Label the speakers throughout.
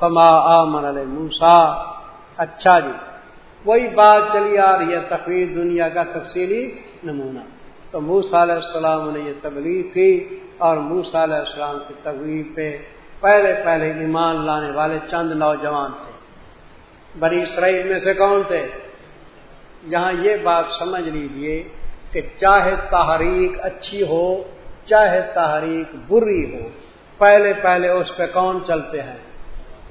Speaker 1: فما آمن علیہ موسا اچھا جی وہی بات چلی آ رہی ہے تقریر دنیا کا تفصیلی نمونہ۔ تو موسا علیہ السلام نے یہ تبلیغ کی اور موسا علیہ السلام کی تقریر پہ پہلے پہلے ایمان لانے والے چند نوجوان تھے۔ بڑی اسرائیل میں سے کون تھے؟ یہاں یہ بات سمجھ لیجیے کہ چاہے تحریک اچھی ہو، چاہے تحریک بری ہو، پہلے پہلے اس پہ کون چلتے ہیں؟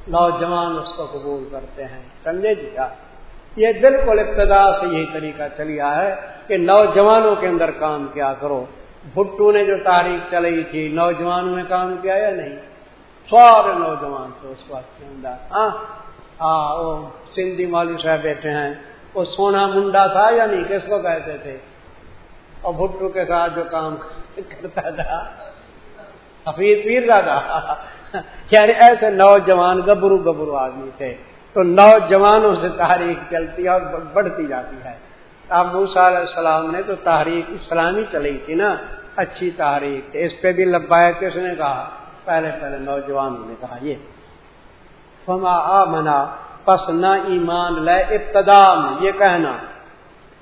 Speaker 1: نوجوان اس کو قبول کرتے ہیں۔ سمجھے جی کیا؟ یہ بالکل ابتدا سے یہی طریقہ چلیا ہے کہ نوجوانوں کے اندر کام کیا کرو۔ بھٹو نے جو تاریخ چلی تھی، نوجوانوں نے کام کیا یا نہیں؟ سارے نوجوان تھے اس وقت کے اندر۔ ہاں ہاں وہ سندھی مولوی صاحب بیٹھے ہیں۔ وہ سونا منڈا تھا یا نہیں؟ کس کو کہتے تھے؟ اور بھٹو کے ساتھ جو کام کرتا تھا۔ حفیظ پیر دادا۔ یعنی ایسے نوجوان گبرو گبرو آدمی تھے۔ تو نوجوانوں سے تحریک چلتی ہے اور بڑھتی جاتی ہے۔ اب موسا علیہ السلام نے تو تحریک اسلامی چلی تھی نا، اچھی تحریک اس پہ بھی لبایا کس نے کہا۔ پہلے پہلے نوجوانوں نے کہا یہ۔ فما آ منا پس نہ ایمان لے ابتدا میں، یہ کہنا۔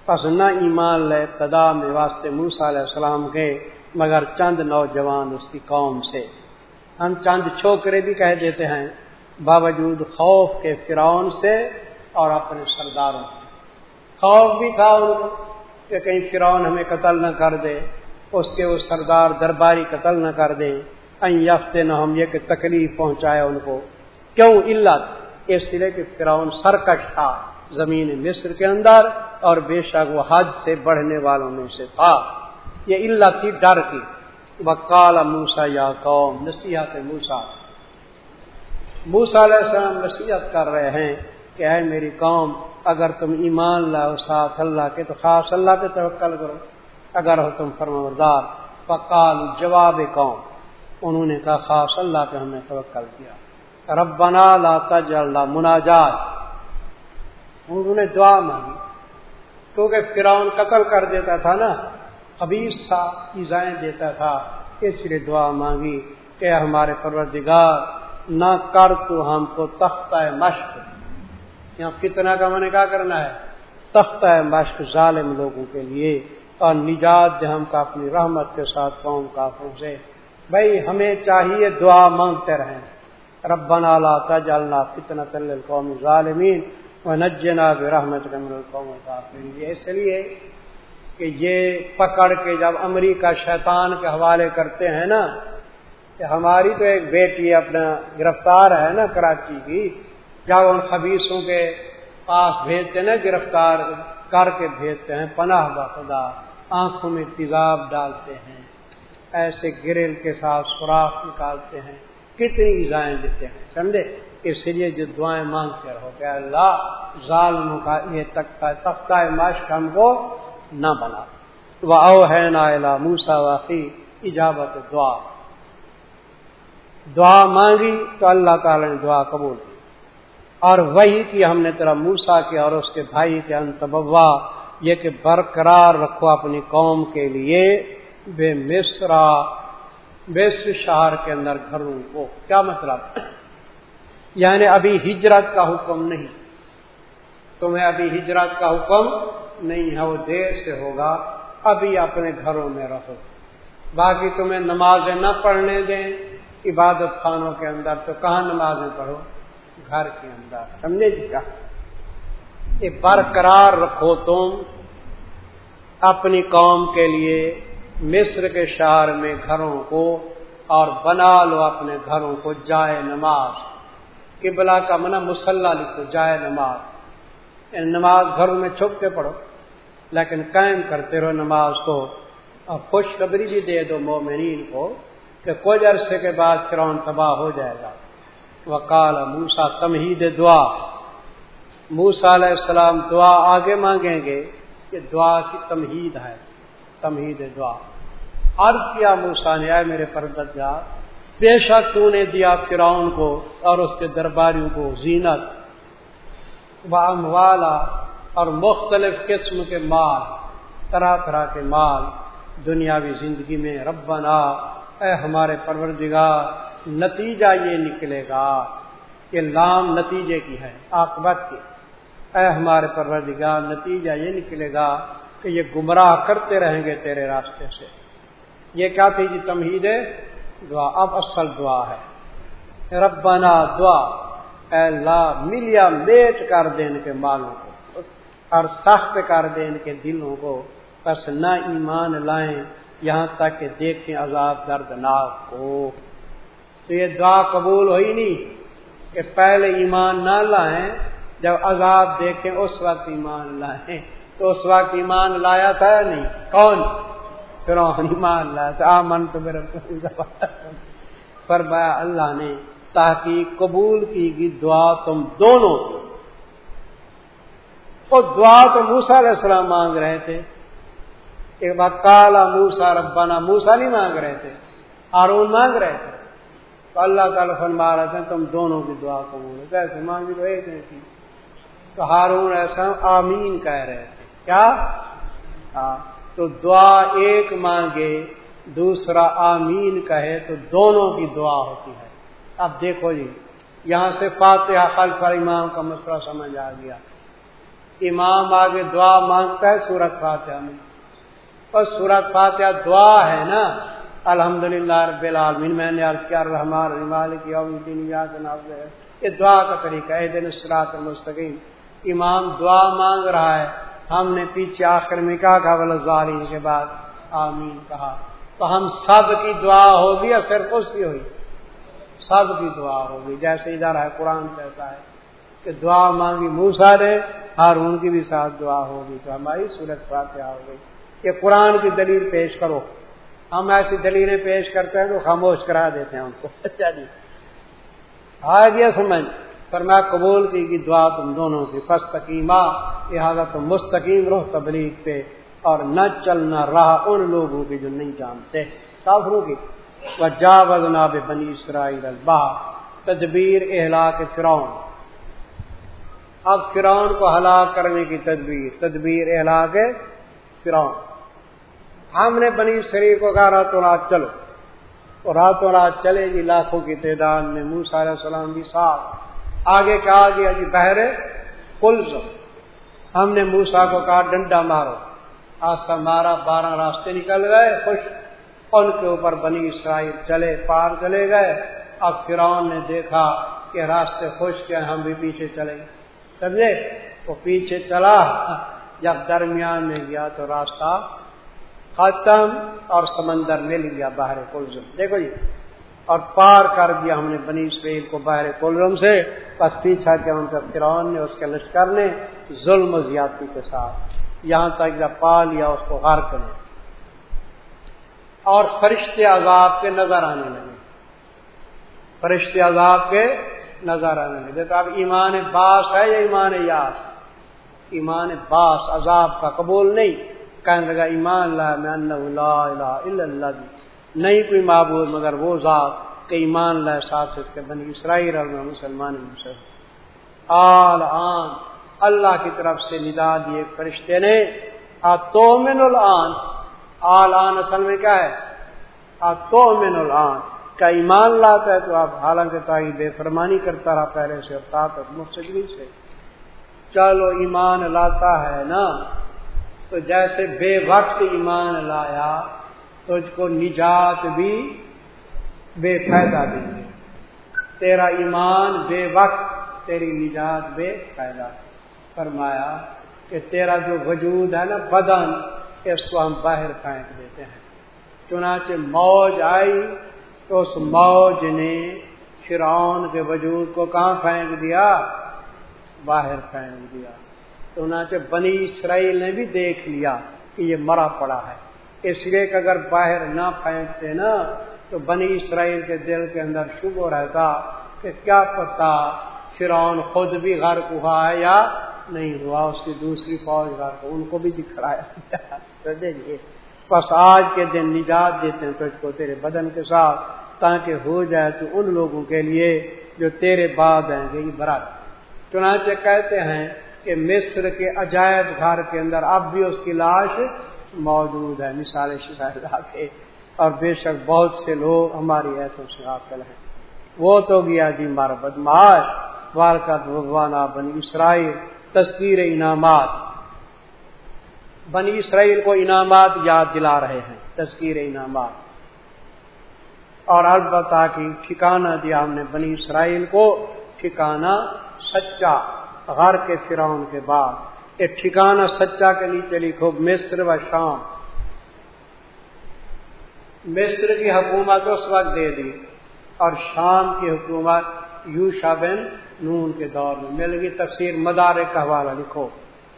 Speaker 1: پس نہ ایمان لے ابتدا میں واسطے موسا علیہ السلام کے، مگر چند نوجوان اس کی قوم سے۔ ہم چند چھوکرے بھی کہہ دیتے ہیں، باوجود خوف کے فرعون سے اور اپنے سرداروں سے۔ خوف بھی تھا ان کو کہ کہیں فرعون ہمیں قتل نہ کر دے، اس کے وہ سردار درباری قتل نہ کر دیں۔ یفتے نہ ہم یہ کہ تکلیف پہنچائے ان کو۔ کیوں؟ علت اس لیے کہ فرعون سرکش تھا زمین مصر کے اندر اور بے شک وہ حج سے بڑھنے والوں میں سے تھا۔ یہ علت تھی ڈر کی۔ وکال موسا یا قوم، نصیحت موسا موسا علیہ السلام نصیحت کر رہے ہیں کہ اے میری قوم، اگر تم ایمان لاؤ ساتھ اللہ کے، تو خاص اللہ پہ توکل کرو۔ اگر ہو تم فرمردار فقال جواب قوم، انہوں نے کہا خاص اللہ پہ ہم نے توکل کیا۔ ربنا لا تجعل مناجات۔ انہوں نے دعا مانگی، کیونکہ فرعون قتل کر دیتا تھا نا۔ خبیص تھا ایزائیں دیتا تھا، اس لیے دعا مانگی کہ ہمارے پروردگار، نہ کر تو ہم کو تختہ مشق۔ یہاں کتنا کا میں نے کیا کرنا ہے؟ تختہ مشق ظالم لوگوں کے لیے اور نجات دے ہم کا اپنی رحمت کے ساتھ قوم کا سے۔ بھائی، ہمیں چاہیے دعا مانگتے رہیں۔ ربنا لا تجعلنا فتنة للقوم الظالمین، ونجنا برحمت من القوم الكافرین۔ یہ اس لیے کہ یہ پکڑ کے جب امریکہ شیطان کے حوالے کرتے ہیں نا، کہ ہماری تو ایک بیٹی اپنا گرفتار ہے نا کراچی کی، جب ان خبیصوں کے پاس بھیجتے نا، گرفتار کر کے بھیجتے ہیں، پناہ خدا، آنکھوں میں تیزاب ڈالتے ہیں، ایسے گریل کے ساتھ سوراخ نکالتے ہیں، کتنی ایزائیں دیتے ہیں، سمجھے؟ اس لیے جو دعائیں مانگتے رہو کہ اللہ ظالموں کا یہ تختہ مشق ہم کو نہ بنا۔ وہ او ہے نا موسا واقعی ایجابت دعا دعا مانگی تو اللہ تعالی نے دعا قبول کی۔ اور وہی کی ہم نے تیرا موسا کیا اور اس کے بھائی کے انتبا یہ کہ برقرار رکھو اپنی قوم کے لیے۔ بے مصرا۔ مصر شہر کے اندر گھروں کو۔ کیا مطلب؟ یعنی ابھی ہجرت کا حکم نہیں۔ تمہیں ابھی ہجرت کا حکم نہیں ہے، وہ دیر سے ہوگا، ابھی اپنے گھروں میں رہو۔ باقی تمہیں نمازیں نہ پڑھنے دیں، عبادت خانوں کے اندر تو کہاں نمازیں پڑھو؟ گھر کے اندر۔ سمجھے جی کیا؟ یہ برقرار رکھو تم اپنی قوم کے لیے، مصر کے شہر میں گھروں کو، اور بنا لو اپنے گھروں کو جائے نماز۔ قبلہ کا منع، مسلح لکھو، جائے نماز۔ یعنی نماز گھروں میں چھپ کے پڑھو۔ لیکن قائم کرتے رہو نماز کو اور خوشخبری بھی دے دو مومنین کو کہ کچھ عرصے کے بعد فرعون تباہ ہو جائے گا۔ وکال موسا تمہید دعا۔ موسا علیہ السلام دعا آگے مانگیں گے کہ دعا کی تمہید ہے، تمہید دعا۔ عرض کیا موسا نے آئے میرے پردت جا بے شک تو نے دیا فرعون کو اور اس کے درباریوں کو زینت۔ والا اور مختلف قسم کے مال، طرح طرح کے مال دنیاوی زندگی میں ربنا، اے ہمارے پروردگار، نتیجہ یہ نکلے گا یہ لام نتیجے کی ہے آکبت کی۔ اے ہمارے پروردگار، نتیجہ یہ نکلے گا کہ یہ گمراہ کرتے رہیں گے تیرے راستے سے۔ یہ کیا تھی جی تمہید دعا؟ اب اصل دعا ہے۔ ربنا دعا، اے اللہ ملیا میٹ کر دے ان کے مالوں اور سخت کر دے ان کے دلوں کو، بس نہ ایمان لائیں، یہاں تک کہ دیکھیں عذاب دردناک کو تو یہ دعا قبول ہوئی نہیں کہ پہلے ایمان نہ لائیں، جب عذاب دیکھیں اس وقت ایمان لائیں۔ تو اس وقت ایمان لایا تھا نہیں؟ کون؟ پھر ایمان لایا تھا۔ آمن تو میرے فرمایا اللہ نے تاکہ قبول کی گی، دعا تم دونوں وہ دعا تو موسا علیہ السلام مانگ رہے تھے۔ ایک بات کالا موسا ربانہ موسا نہیں مانگ رہے تھے، ہارون مانگ رہے تھے۔ تو اللہ تعالیٰ فرما رہے تھے، تم دونوں کی دعا قبول ہے۔ کیسے مانگی تو ایک تھی۔ تو ہارون ایسا آمین کہہ رہے تھے۔ کیا؟ ہاں۔ تو دعا ایک مانگے، دوسرا آمین کہے، تو دونوں کی دعا ہوتی ہے۔ اب دیکھو جی یہاں سے فاتحہ خلف امام کا مسئلہ سمجھ آ گیا۔ امام آگے دعا مانگتا ہے، سورت فاتحہ میں۔ اور سورت فاتحہ دعا ہے نا الحمد للہ رب العالمین، میں نے عرض کیا رحمان رمال کی یہ دعا کا طریقہ ہے دن سرات المستقیم۔ امام دعا مانگ رہا ہے۔ ہم نے پیچھے آخر میں کہا کہا ظالم کے بعد۔ آمین کہا۔ تو ہم سب کی دعا ہوگی یا صرف اس کی ہوئی۔ سب کی دعا ہوگی، جیسے ادھر ہے قرآن کہتا ہے۔ کہ دعا مانگی موسا نے، ہارون کی بھی ساتھ دعا ہوگی، تو ہماری صورت فاتحہ ہو گئی۔ کہ قرآن کی دلیل پیش کرو۔ ہم ایسی دلیلیں پیش کرتے ہیں تو خاموش کرا دیتے ہیں ان کو۔ اچھا جی۔ آ گیا سمجھ پر میں قبول کی کہ دعا تم دونوں کی۔ فس تقیمہ لہٰذا تم مستقیم رہو تبلیغ پہ، اور نہ چلنا رہا ان لوگوں کی جو نہیں جانتے۔ کافروں کی جا وزنا بنی اسرائیل البا تدبیر اہلا کے فرعون۔ اب فرعون کو ہلاک کرنے کی تدبیر تدبیر اہلا فرعون۔ ہم نے بنی شریف کو کہا، راتوں رات چلو۔ تو راتوں رات چلے گی لاکھوں کی تعداد میں موسا علیہ السلام بھی ساتھ۔ آگے کہا گیا جی بہرے پلز ہم نے موسا کو کہا، ڈنڈا مارو۔ آسا مارا، بارہ راستے نکل گئے، خوش۔ ان کے اوپر بنی اسرائیل چلے، پار چلے گئے۔ اب فرعون نے دیکھا کہ راستے خوش کے ہم بھی پیچھے چلے۔ سمجھے وہ پیچھے چلا۔ جب درمیان میں گیا تو راستہ ختم اور سمندر مل گیا باہر کلزم۔ دیکھو جی اور پار کر دیا ہم نے بنی اسرائیل کو باہر کلزم سے۔ بس پیچھا کیا ان کا فرعون نے اس کے لشکر نے ظلم و زیادتی کے ساتھ یہاں تک جب پا لیا اس کو غرق کریں اور فرشتے عذاب کے نظر آنے لگے۔ فرشتے عذاب کے نظر آنے لگے تو اب ایمان باس ہے یا ایمان یاس؟ ایمان باس، عذاب کا قبول نہیں۔ کہنے لگا، ایمان لا، میں اللہ الا اللہ۔ نہیں کوئی معبود، مگر وہ ذات کہ ایمان لا ساتھ اس کے بنی اسرائیل اور مسلمان آل آن، اللہ کی طرف سے ندا دیے فرشتے نے۔ آ تو من الان، آل آن اصل میں کیا ہے؟ آ تو من الان۔ کا ایمان لاتا ہے تو آپ حالانکہ تاہی بے فرمانی کرتا رہا پہلے سے اور طاقت مستقبل سے۔ چلو ایمان لاتا ہے نا، تو جیسے بے وقت ایمان لایا تو اس کو نجات بھی بے فائدہ بھی۔ تیرا ایمان بے وقت، تیری نجات بے فائدہ۔ فرمایا کہ تیرا جو وجود ہے نا، بدن، اس کو ہم باہر پھینک دیتے ہیں۔ چنانچہ موج آئی تو اس موج نے فرعون کے وجود کو کہاں پھینک دیا؟ باہر پھینک دیا۔ تو چنانچہ بنی اسرائیل نے بھی دیکھ لیا کہ یہ مرا پڑا ہے۔ اس لیے کہ اگر باہر نہ پھینکتے نا، تو بنی اسرائیل کے دل کے اندر شبہ رہتا کہ کیا پتا فرعون خود بھی غرق ہوا ہے یا نہیں ہوا، اس کی دوسری فوج غرق، ان کو بھی دکھایا بس آج کے دن نجات دیتے ہیں تجھ کو، تیرے بدن کے ساتھ، تاکہ ہو جائے تو ان لوگوں کے لیے جو تیرے بعد ہیں گئی برات۔ چنانچہ کہتے ہیں کہ مصر کے عجائب گھر کے اندر اب بھی اس کی لاش موجود ہے۔ مثال شاہ کے اور بے شک بہت سے لوگ ہماری ایسوں سے حاصل ہیں۔ وہ تو گیا جی مارا بدماش والکت بھگوانا بنی اسرائیل۔ تذکیر انعامات۔ بنی اسرائیل کو انعامات یاد دلا رہے ہیں، تذکیر انعامات۔ اور البتہ کی ٹھکانہ دیا ہم نے بنی اسرائیل کو، ٹھکانہ سچا غر کے فرعون کے بعد۔ ایک ٹھکانہ سچا کے نیچے لکھو، مصر و شام۔ مصر کی حکومت اس وقت دے دی اور شام کی حکومت یو بن نون کے دور میں۔ مل گئی تفسیر مدارک کا حوالہ لکھو۔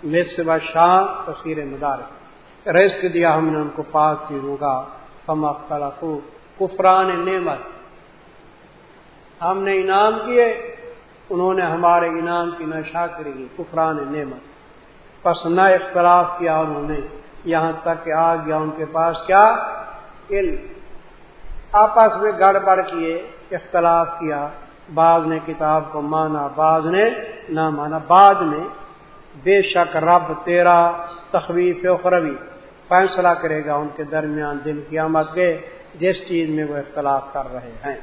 Speaker 1: مصر و شام تفسیر مدارک، رزق دیا ہم نے ان کو، پاک چیزوں کا فما خلقو کفران نعمت۔ ہم نے انعام کیے، انہوں نے ہمارے انعام کی نشا کری، کفران نعمت۔ پس نہ اختلاف کیا انہوں نے، یہاں تک کہ آ گیا ان کے پاس کیا؟ علم۔ آپس میں گڑبڑ کیے، اختلاف کیا۔ بعض نے کتاب کو مانا، بعض نے نہ مانا بعد میں بے شک رب تیرا تخویف اخروی فیصلہ کرے گا ان کے درمیان دن قیامت کے، جس چیز میں وہ اختلاف کر رہے ہیں۔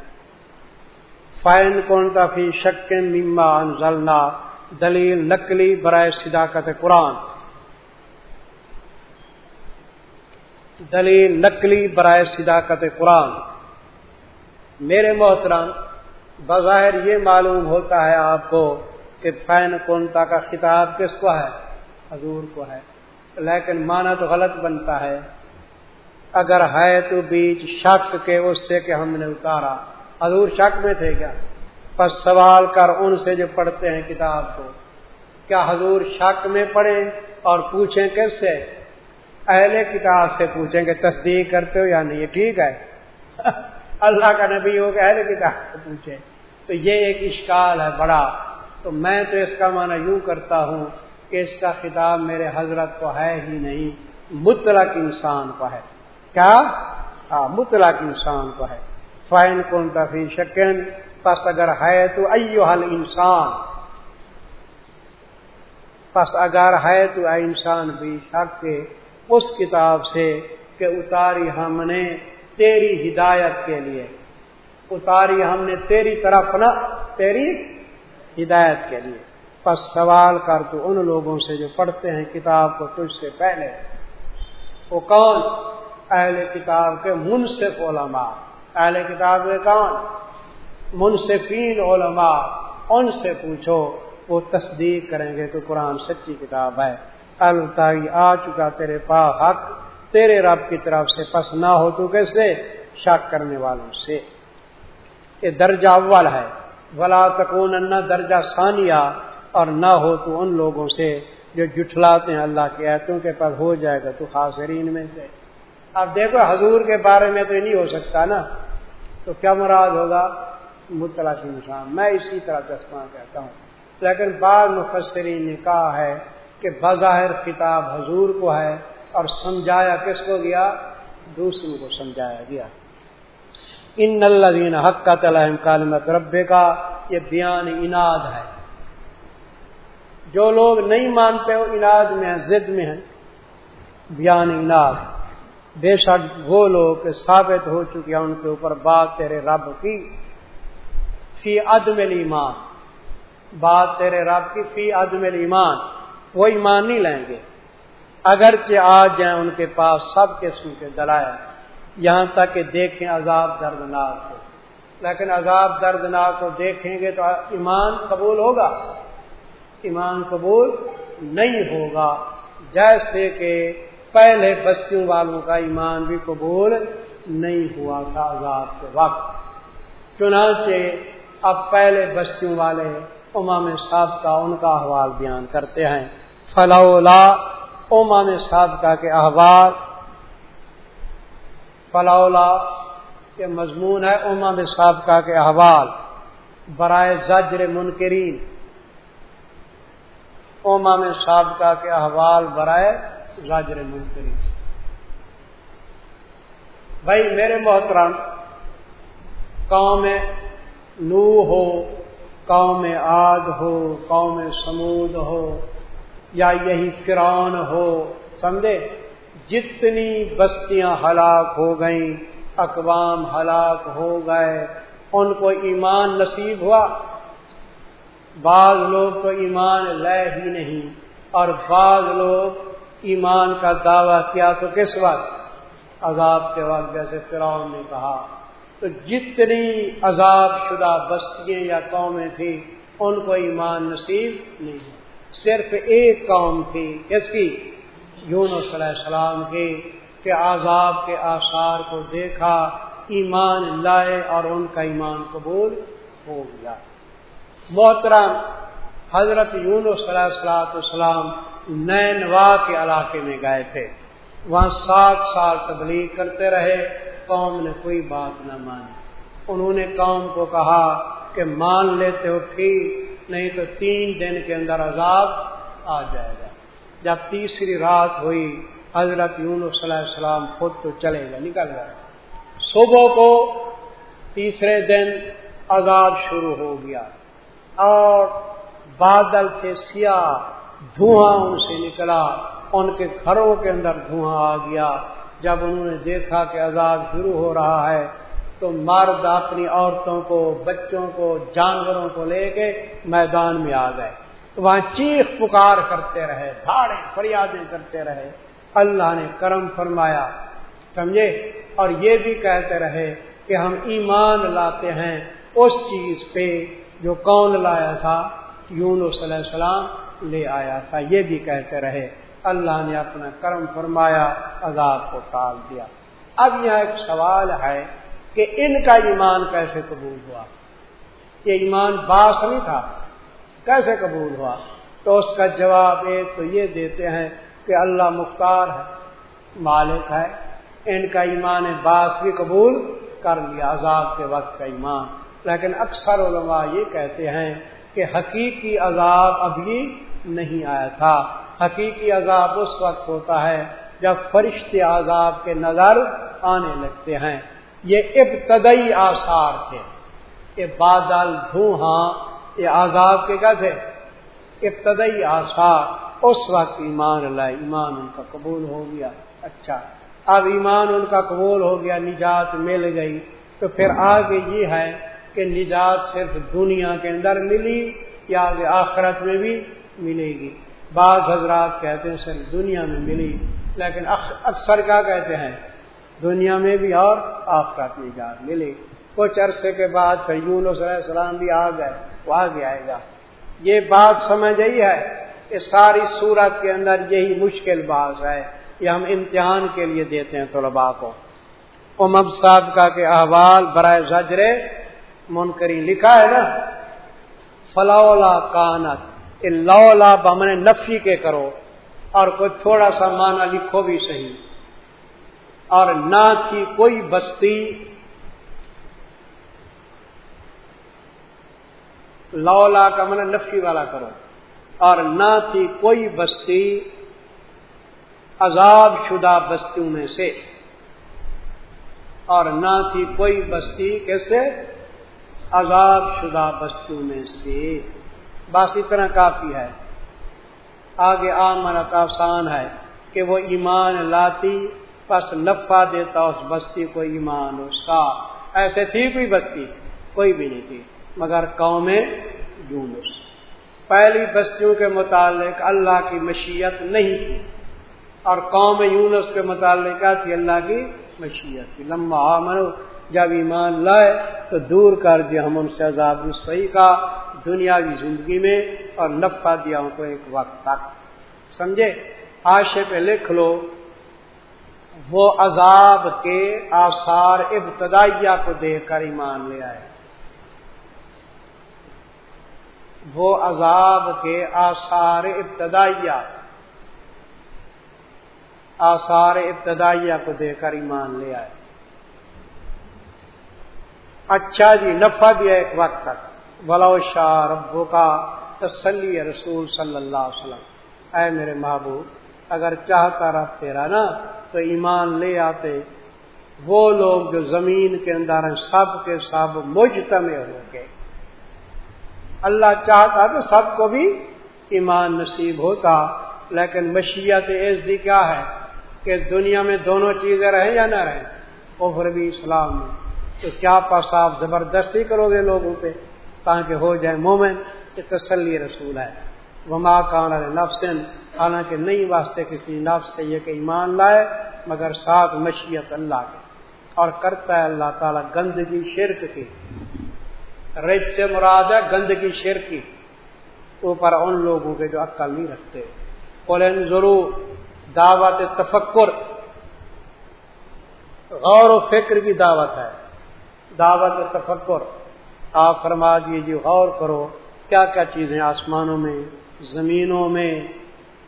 Speaker 1: فائن کون تفی شک مما انزلنا، دلیل نقلی برائے صداقت قرآن۔ دلیل نقلی برائے صداقت قرآن۔ میرے محترم، بظاہر یہ معلوم ہوتا ہے آپ کو کہ فین کونتا کا خطاب کس کو ہے؟ حضور کو ہے۔ لیکن مانا تو غلط بنتا ہے۔ اگر ہے تو بیچ شک کے اس سے کہ ہم نے اتارا۔ حضور شک میں تھے کیا؟ پس سوال کر ان سے جو پڑھتے ہیں کتاب کو۔ کیا حضور شک میں پڑھیں اور پوچھیں کس سے؟ اہل کتاب سے پوچھیں کہ تصدیق کرتے ہو یا نہیں؟ یہ ٹھیک ہے۔ اللہ کا نبی ہو کہ اہل کتاب سے پوچھیں۔ تو یہ ایک اشکال ہے، بڑا۔ تو میں تو اس کا معنی یوں کرتا ہوں کہ اس کا خطاب میرے حضرت کو ہے ہی نہیں، مطلق انسان کو ہے۔ کیا؟ ہاں مطلق انسان کو ہے۔ فائن کون تفی شکن پس اگر ہے تو ایو حل انسان پس اگر ہے تو اے انسان بھی شک کے اس کتاب سے کہ اتاری ہم نے تیری ہدایت کے لیے۔ اتاری ہم نے تیری طرف نہ، تیری ہدایت کے لیے۔ پس سوال کر تو ان لوگوں سے جو پڑھتے ہیں کتاب کو تجھ سے پہلے، وہ کون؟ اہل کتاب کے منصف علماء۔ اہل کتاب کے کون؟ منصفین علماء۔ ان سے پوچھو، وہ تصدیق کریں گے تو قرآن سچی کتاب ہے۔ الطاعی آ چکا تیرے پا حق، تیرے رب کی طرف سے۔ پس نہ ہو تو کیسے؟ شک کرنے والوں سے۔ یہ درجہ اول ہے۔ ولا تکون درجہ ثانیہ اور نہ ہو تو ان لوگوں سے جو جٹھلاتے ہیں اللہ کے ایتوں کے پاس ہو جائے گا تو خاصرین میں سے۔ اب دیکھو حضور کے بارے میں تو نہیں ہو سکتا نا۔ تو کیا مراد ہوگا؟ مطلع انسان میں اسی طرح چشمہ کہتا ہوں۔ لیکن بعض مفسرین نے کہا ہے کہ بظاہر کتاب حضور کو ہے اور سمجھایا کس کو گیا؟ دوسروں کو سمجھایا گیا۔ ان الدین حق کا تلحم کالمت ربے کا یہ بیان اناد ہے۔ جو لوگ نہیں مانتے ہو اناد میں ہیں، ضد میں ہیں۔ بیان اناد بے شک وہ لوگ ثابت ہو چکے ہیں ان کے اوپر بات تیرے رب کی، فی عدم ایمان بات تیرے رب کی فی عدم ایمان وہ ایمان نہیں لیں گے۔ اگرچہ آ جائیں ان کے پاس سب قسم کے دلائل۔ یہاں تک کہ دیکھیں عذاب دردناک کو لیکن عذاب دردناک کو دیکھیں گے تو ایمان قبول ہوگا؟ ایمان قبول نہیں ہوگا۔ جیسے کہ پہلے بستیوں والوں کا ایمان بھی قبول نہیں ہوا تھا عذاب کے وقت۔ چنانچہ اب پہلے بستیوں والے امام صاحب کا ان کا احوال بیان کرتے ہیں۔ فلولا، امام صاحب کے احوال فلولا کے مضمون ہے امام صاحب کے احوال، برائے زجر منکرین۔ امام صاحب کے احوال برائے زجر منکرین۔ بھائی میرے محترم، قوم نو ہو، قوم آد ہو، قوم سمود ہو، یا یہی فران ہو، سمجھے؟ جتنی بستیاں ہلاک ہو گئیں، اقوام ہلاک ہو گئے، ان کو ایمان نصیب ہوا۔ بعض لوگ تو ایمان لے ہی نہیں، اور بعض لوگ ایمان کا دعویٰ کیا تو کس وقت؟ عذاب کے وقت، جیسے فرعون نے کہا۔ تو جتنی عذاب شدہ بستیاں یا قومیں تھیں، ان کو ایمان نصیب نہیں۔ صرف ایک قوم تھی، کس کی؟ یون صلی السلام کی کہ عذاب کے آثار کو دیکھا، ایمان لائے اور ان کا ایمان قبول ہو گیا۔ محترم، حضرت یون صلی اللہ السلام نینوا کے علاقے میں گئے تھے۔ وہاں سات سال تبلیغ کرتے رہے، قوم نے کوئی بات نہ مانی۔ انہوں نے قوم کو کہا کہ مان لیتے ہو ٹھیک، نہیں تو تین دن کے اندر عذاب آ جائے گا۔ جب تیسری رات ہوئی، حضرت یون صلی اللہ علیہ السلام خود تو چلے گا نکل گئے۔ صبح کو تیسرے دن عذاب شروع ہو گیا اور بادل کے سیاہ دھواں ان سے نکلا۔ ان کے گھروں کے اندر دھواں آ گیا۔ جب انہوں نے دیکھا کہ عذاب شروع ہو رہا ہے، تو مرد اپنی عورتوں کو، بچوں کو، جانوروں کو لے کے میدان میں آ گئے۔ تو وہاں چیخ پکار کرتے رہے، دھاڑے، فریادیں کرتے رہے۔ اللہ نے کرم فرمایا، سمجھے؟ اور یہ بھی کہتے رہے کہ ہم ایمان لاتے ہیں اس چیز پہ جو کون لایا تھا یون صلی علیہ السلام لے آیا تھا۔ یہ بھی کہتے رہے، اللہ نے اپنا کرم فرمایا، عذاب کو ٹال دیا۔ اب یہاں ایک سوال ہے کہ ان کا ایمان کیسے قبول ہوا؟ یہ ایمان باس نہیں تھا۔ کیسے قبول ہوا؟ تو اس کا جواب ایک تو یہ دیتے ہیں کہ اللہ مختار ہے، مالک ہے، ان کا ایمان باس بھی قبول کر لیا، عذاب کے وقت کا ایمان۔ لیکن اکثر علماء یہ کہتے ہیں کہ حقیقی عذاب ابھی نہیں آیا تھا۔ حقیقی عذاب اس وقت ہوتا ہے جب فرشتے عذاب کے نظر آنے لگتے ہیں۔ یہ ابتدئی آثار تھے۔ یہ بادل دھواں یہ عذاب کے کیا تھے ابتدئی آثار، اس وقت ایمان، اللہ ایمان ان کا قبول ہو گیا اچھا۔ اب ایمان ان کا قبول ہو گیا، نجات مل گئی۔ تو پھر آگے یہ ہے کہ نجات صرف دنیا کے اندر ملی یا آگے آخرت میں بھی ملے گی۔ بعض حضرات کہتے ہیں صرف دنیا میں ملی، لیکن اکثر کیا کہتے ہیں؟ دنیا میں بھی اور آخرت نجات ملی کچھ عرصے کے بعد پھر یونس علیہ السلام بھی آ گئے۔ وہ آگے آئے گا۔ یہ بات سمجھ آئی ہے کہ ساری صورت کے اندر یہی مشکل بات ہے یہ ہم امتحان کے لیے دیتے ہیں طلباء کو۔ امب صاحب کا کہ احوال برائے زجرے منکری لکھا ہے نا، فلولا کانت لولا بمن نفی کے کرو، اور کوئی تھوڑا سا مانا لکھو بھی صحیح۔ اور نہ کی کوئی بستی لولا کا من نفی والا کرو۔ اور نہ تھی کوئی بستی عذاب شدہ بستیوں میں سے۔ اور نہ تھی کوئی بستی کیسے؟ عذاب شدہ بستیوں میں سے۔ بس اتنا کافی ہے۔ آگے آمرت آسان ہے کہ وہ ایمان لاتی، پس نفع دیتا اس بستی کو ایمان اس کا ایسے تھی کوئی بستی؟ کوئی بھی نہیں تھی۔ مگر قوم یونس۔ پہلی بستیوں کے متعلق اللہ کی مشیت نہیں تھی اور قوم یونس کے متعلق کیا تھی؟ اللہ کی مشیت تھی۔ لمبا منو جب ایمان لائے تو دور کر دیا ہم ان سے عذاب صحیح کا دنیاوی زندگی میں اور نفع دیا ان کو ایک وقت تک۔ سمجھے؟ آشے پہ لکھ لو، وہ عذاب کے آثار ابتدائیہ کو دیکھ کر ایمان لے آئے۔ وہ عذاب کے آثار ابتدائیہ آثار ابتدائیہ کو دیکھ کر ایمان لے آئے۔ اچھا جی نفع دیا ایک وقت تک۔ بلو شاہ ربو کا تسلی رسول صلی اللہ علیہ وسلم۔ اے میرے محبوب، اگر چاہتا رہ تیرا نا، تو ایمان لے آتے۔ وہ لوگ جو زمین کے اندر ہیں، سب کے سب مجتمع ہو کے اللہ چاہتا تو سب کو بھی ایمان نصیب ہوتا۔ لیکن مشیت دی کیا ہے کہ دنیا میں دونوں چیزیں رہیں یا نہ رہیں؟ وہ بھی، اسلام میں تو کیا پاس آپ زبردستی کرو گے لوگوں پہ تاکہ ہو جائے مومن؟ یہ تسلی رسول ہے۔ وما کان نفسن حالانکہ نہیں واسطے کسی نفس سے یہ کہ ایمان لائے، مگر ساتھ مشیت اللہ کے۔ اور کرتا ہے اللہ تعالیٰ گندگی، شرک کی رج سے مراد ہے گندگی شرک کی اوپر ان لوگوں کے جو عقل نہیں رکھتے۔ بولیں ضرور دعوت تفکر۔ غور و فکر کی دعوت ہے۔ دعوت تفکر۔ آپ فرما دیجیے جی، غور کرو۔ کیا کیا چیزیں آسمانوں میں، زمینوں میں۔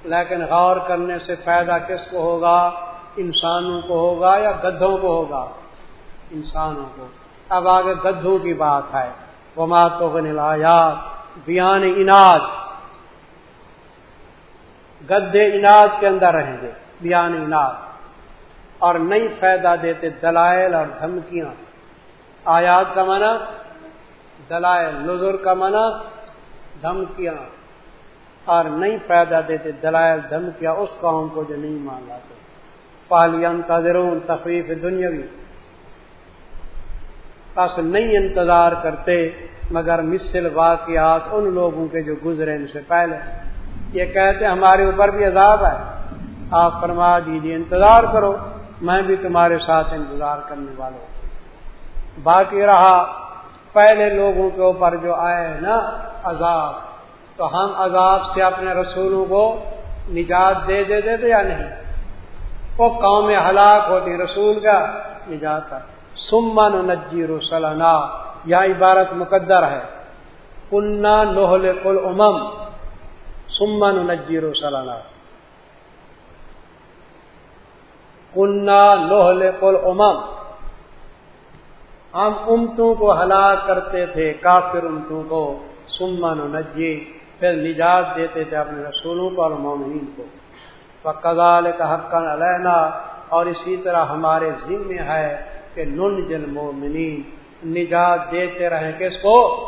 Speaker 1: لیکن غور کرنے سے فائدہ کس کو ہوگا؟ انسانوں کو ہوگا یا گدھوں کو ہوگا؟ انسانوں کو۔ اب آگے گدھوں کی بات ہے۔ وما تو بنیاد بیان اناج گدھے اناج کے اندر رہیں گے، بیان اناج اور نہیں فائدہ دیتے دلائل اور دھمکیاں. آیات کا منع دلائل نظر کا منع دھمکیاں. اور نہیں فائدہ دیتے دلائل، دھمکیاں، اس قوم کو جو نہیں مان لاتے. پالین تذرون تفریف دنیاوی بس نہیں انتظار کرتے، مگر مثل واقعات ان لوگوں کے جو گزرے ان سے پہلے۔ یہ کہتے، ہمارے اوپر بھی عذاب ہے۔ آپ فرما دیجیے انتظار کرو، میں بھی تمہارے ساتھ انتظار کرنے والوں باقی رہا، پہلے لوگوں کے اوپر جو آئے نا عذاب، تو ہم عذاب سے اپنے رسولوں کو نجات دے دے دیتے یا نہیں؟ وہ قوم ہلاک ہوتی، رسول کا نجات سمن نجی رسلنا یا عبارت مقدر ہے۔ کنہ نوہل کل امم سمن نجی رسلنا کنہ لوہل کل امم ہم امتوں کو ہلاک کرتے تھے، کافر امتوں کو۔ سمن نجی پھر نجات دیتے تھے اپنے رسولوں کو اور مومنین کو۔ کزال کا حق علینا اور اسی طرح ہمارے ذمے ہے۔ کہ نن جل مومنین نجات دیتے رہیں کس کو؟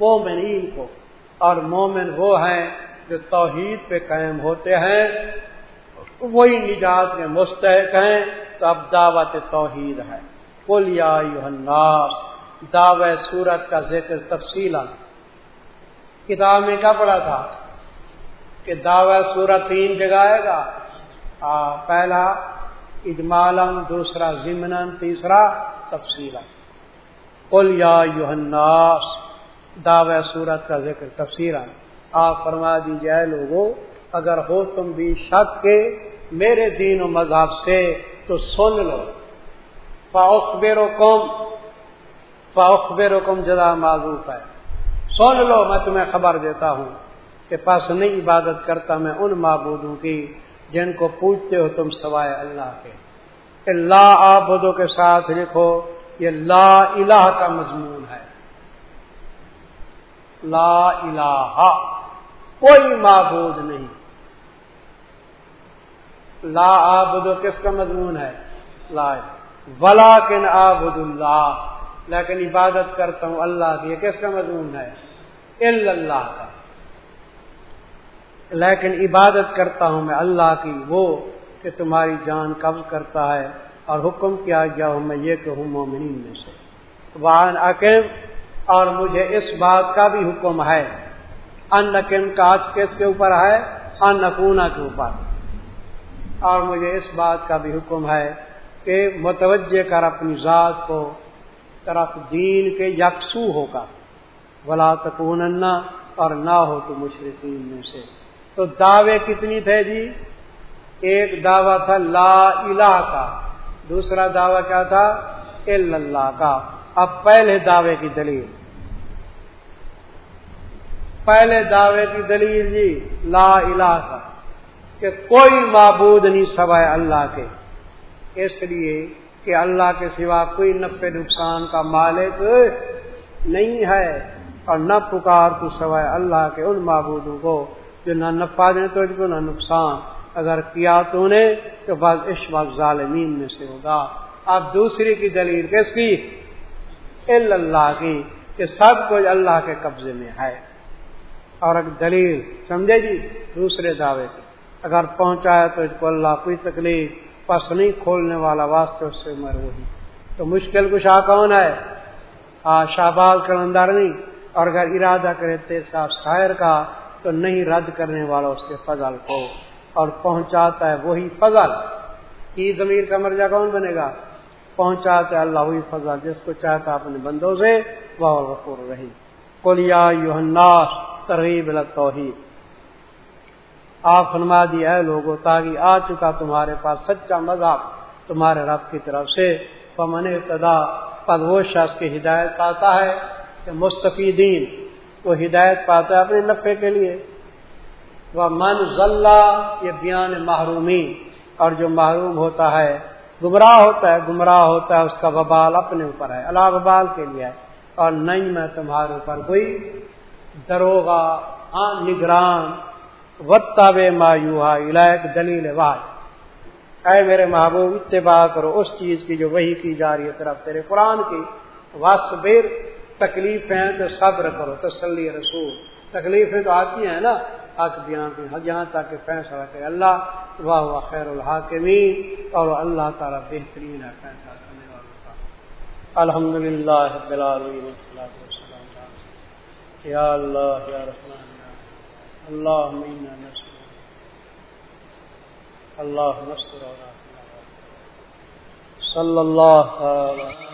Speaker 1: مومنین کو۔ اور مومن وہ ہیں جو توحید پہ قائم ہوتے ہیں، وہی نجات میں مستحق ہیں۔ تو اب دعوت توحید ہے۔ کلیا الناس دعوت سورت کا ذکر تفصیل کتاب میں کیا پڑھا تھا؟ کہ دعوت سورت تین جگائے گا۔ پہلا اجمالم دوسرا ضمن تیسرا تفصیل کل یا یوحناس دعوت سورت کا ذکر تفصیل آپ فرما دیجیے لوگوں اگر ہو تم بھی شک کے میرے دین و مذہب سے تو سن لو۔ فاخبر و قوم فاخبر و قوم جدا معذوف ہے۔ سن لو، میں تمہیں خبر دیتا ہوں کہ پاس نہیں عبادت کرتا میں ان معبودوں کی جن کو پوچھتے ہو تم سوائے اللہ کے لا آبودوں کے ساتھ لکھو، یہ لا الہ کا مضمون ہے۔ لا الہ، کوئی معبود نہیں۔ لا آبدو کس کا مضمون ہے؟ لا ولا کن آبد اللہ، لیکن عبادت کرتا ہوں اللہ کی، یہ کس کا مضمون ہے؟ اللہ کا۔ لیکن عبادت کرتا ہوں میں اللہ کی، وہ کہ تمہاری جان قبض کرتا ہے اور حکم کیا گیا ہوں میں یہ کہ ہوں مومنین میں سے۔ وان عقیم اور مجھے اس بات کا بھی حکم ہے۔ ان نقیم کا آج کس کے اوپر ہے؟ ان نقونا کے اوپر۔ اور مجھے اس بات کا بھی حکم ہے کہ متوجہ کر اپنی ذات کو، طرف دین کے یکسو ہوگا۔ ولا تکون اور نہ ہو تو مشرقین میں سے۔ تو دعوے کتنی تھے جی؟ ایک دعویٰ تھا لا الہ کا۔ دوسرا دعویٰ کیا تھا؟ اللہ کا۔ اب پہلے دعوے کی دلیل۔ پہلے دعوے کی دلیل جی لا الہ کا، کہ کوئی معبود نہیں سوائے اللہ کے۔ اس لیے کہ اللہ کے سوا کوئی نفع نقصان کا مالک نہیں ہے، اور نہ پکار تو سوائے اللہ کے ان معبودوں کو۔ جو نہ نفع دیں تو کو نہ نقصان۔ اگر کیا تو نے تو بعض اس وقت ظالمین میں سے ہوگا۔ اب دوسری کی دلیل کس کی؟ اللہ کی، کہ سب کچھ اللہ کے قبضے میں ہے۔ اور اگر دلیل، سمجھے جی؟ دوسرے دعوے کی۔ اگر پہنچایا تو اس کو اللہ کوئی تکلیف، پس نہیں کھولنے والا واسطے اس سے مر تو مشکل کچھ کون ہے؟ ہاں شہباز کلندر نہیں۔ اور اگر ارادہ کرے تیز صاف شاعر کا تو نہیں رد کرنے والا اس کے فضل کو اور پہنچاتا ہے وہی فضل۔ کی ضمیر کا مرجع کون بنے گا؟ پہنچاتا ہے اللہ وہی فضل، جس کو چاہتا اپنے بندوں سے وہ غفور رہی کولیا یوحناس ترغیب توحید آپ فرما دیا ہے لوگوں تاکہ آ چکا تمہارے پاس سچا مذہب تمہارے رب کی طرف سے۔ پمن ابتدا پد وہ شخص کی ہدایت پاتا ہے کہ مستفیدین وہ ہدایت پاتا ہے اپنے نفے کے لیے۔ وہ من ضلع یہ بیان محرومی۔ اور جو محروم ہوتا ہے، گمراہ ہوتا ہے، گمراہ ہوتا ہے، اس کا وبال اپنے اوپر ہے، اللہ وبال کے لیے ہے۔ اور نہیں میں تمہارے اوپر کوئی دروگا ہاں نگران۔ وتا بے مایوہا الائق دلیل واج اے میرے محبوب، اتباع کرو، اس چیز کی جو وہی کی جا رہی ہے طرف تیرے قرآن کی۔ واسبر تکلیفیں تو صبر کرو، تسلی رسول۔ تکلیفیں تو آتی ہیں نا، حق بیان کی جہاں تک کہ فیصلہ کرے۔ اللہ واہ واہ خیر الحاکمین، اور اللہ تعالیٰ بہترین ہے فیصلہ کرنے والوں کا۔ الحمد للہ یا اللہ، یا رحمان اللہ اللہ نصر صلی اللہ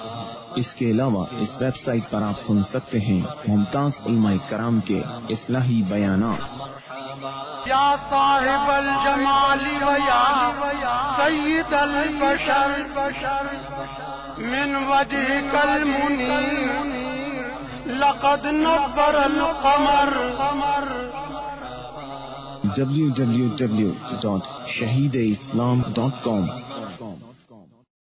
Speaker 2: اس کے علاوہ اس ویب سائٹ پر آپ سن سکتے ہیں ممتاز علماء کرام کے اصلاحی بیانات۔
Speaker 3: یا صاحب الجمال سید البشر من وجهك المنير لقد نبر القمر۔
Speaker 2: www.shahideislam.com